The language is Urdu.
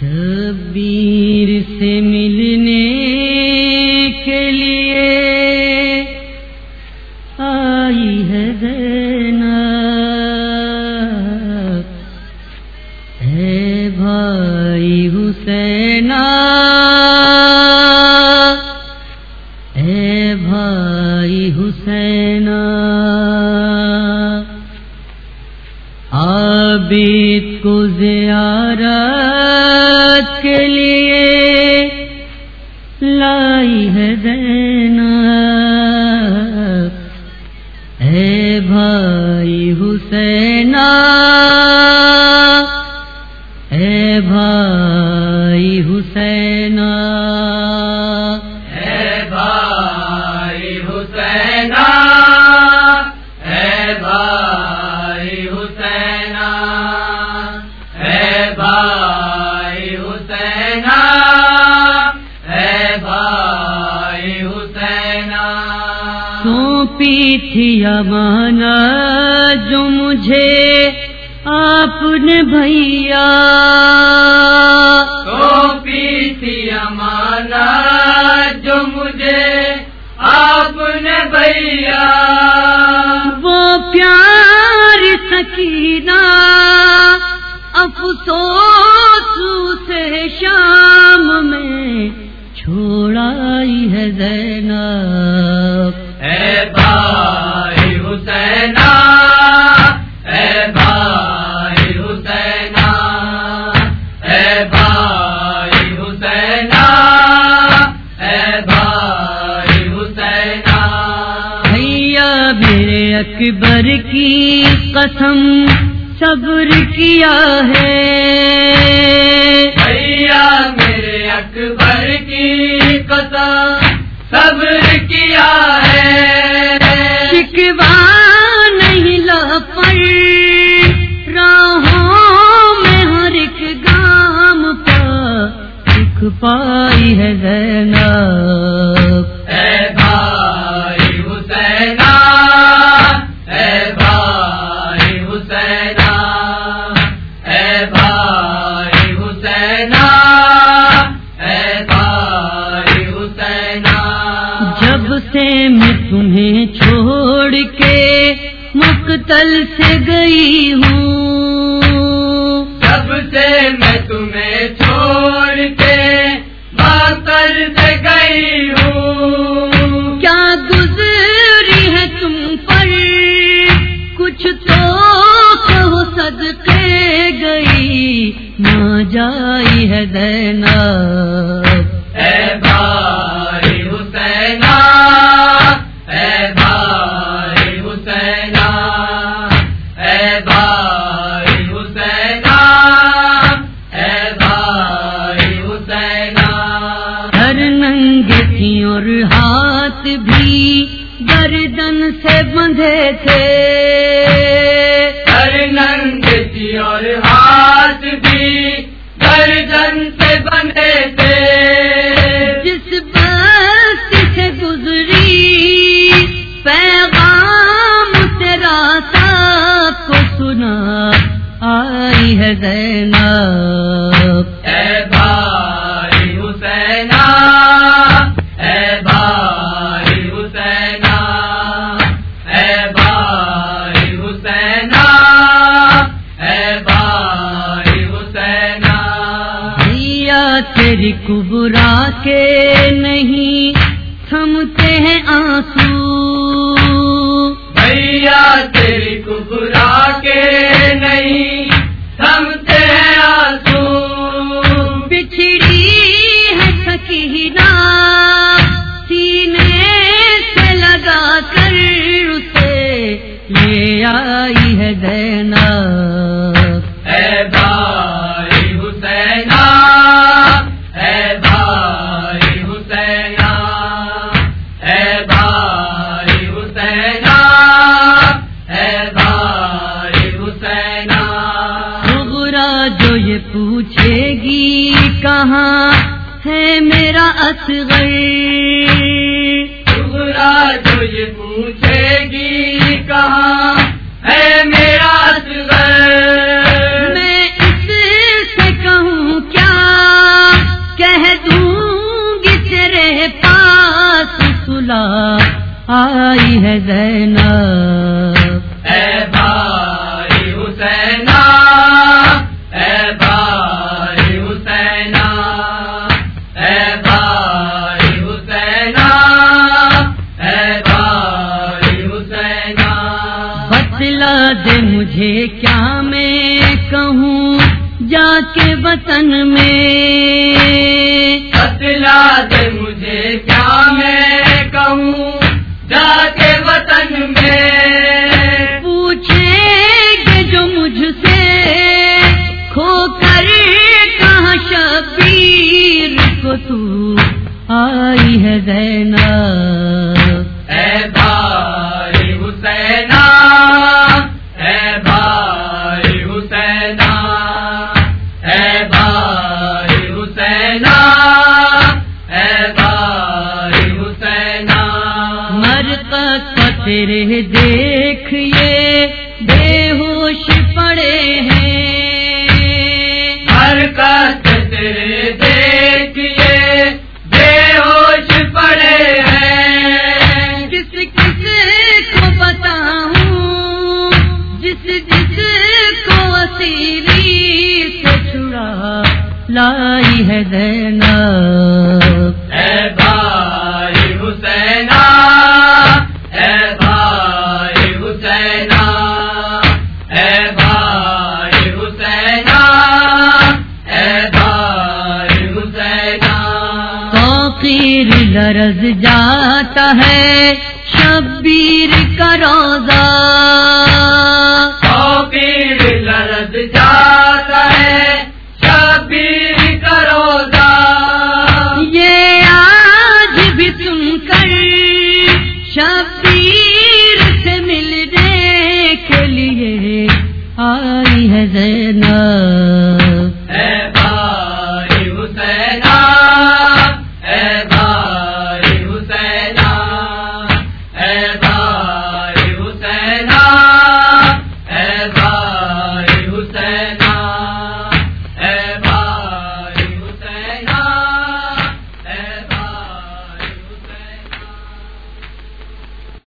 شبیر سے ملنے کے لیے آئی ہے دینا ہے بھائی حسینا ہے بھائی حسینا عابد کو زیارت کے لیے سونپی تھی امانا جو مجھے آپ نے بھیا۔ سونپی تھی امانا جو مجھے آپ نے بھیا۔ وہ پیار اکبر کی قسم صبر کیا ہے۔ بھیا میرے اکبر کی قسم صبر کیا ہے۔ شکوا نہیں لا پر راہوں میں ہر ایک گام پر چھوڑ کے مقتل سے گئی ہوں۔ جب سے میں تمہیں چھوڑ کے باطل سے گئی ہوں۔ کیا گزری ہے تم پر؟ کچھ تو کہو صدقے گئی۔ نہ جائی ہے زینب۔ اے بھائی ہاتھ بھی گردن سے بندھے تھے۔ ہر ننگ تھی اور ہاتھ بھی گردن سے بندے تھے۔ جس بس سے گزری پیغام تیرا سب کو سنا آئی ہے نہیں تھمتے ہیں آنسو۔ بھیا تیری کبرا کے نہیں تھمتے جہاں ہے میرا اصغر۔ دورا یہ پوچھے گی کہاں ہے میرا اصغر۔ میں اس سے کہوں کیا؟ کہہ دوں گی تیرے پاس سلا آئی ہے زین مجھے کیا میں کہوں؟ جا کے وطن میں۔ بتلا دے مجھے کیا میں کہوں؟ جا کے وطن میں۔ پوچھیں گے جو مجھ سے کھو کر کہاں شبیر کو تو آئی ہے زینب۔ کا تیرے دیکھیے بے ہوش پڑے ہیں۔ حرکت تیرے دیکھیے بے ہوش پڑے ہیں۔ کس کس کو بتاؤں جس جس کو اسیری سے چھڑا لائی ہے زینب۔ فقیر لرز جاتا ہے شبیر کا روزہ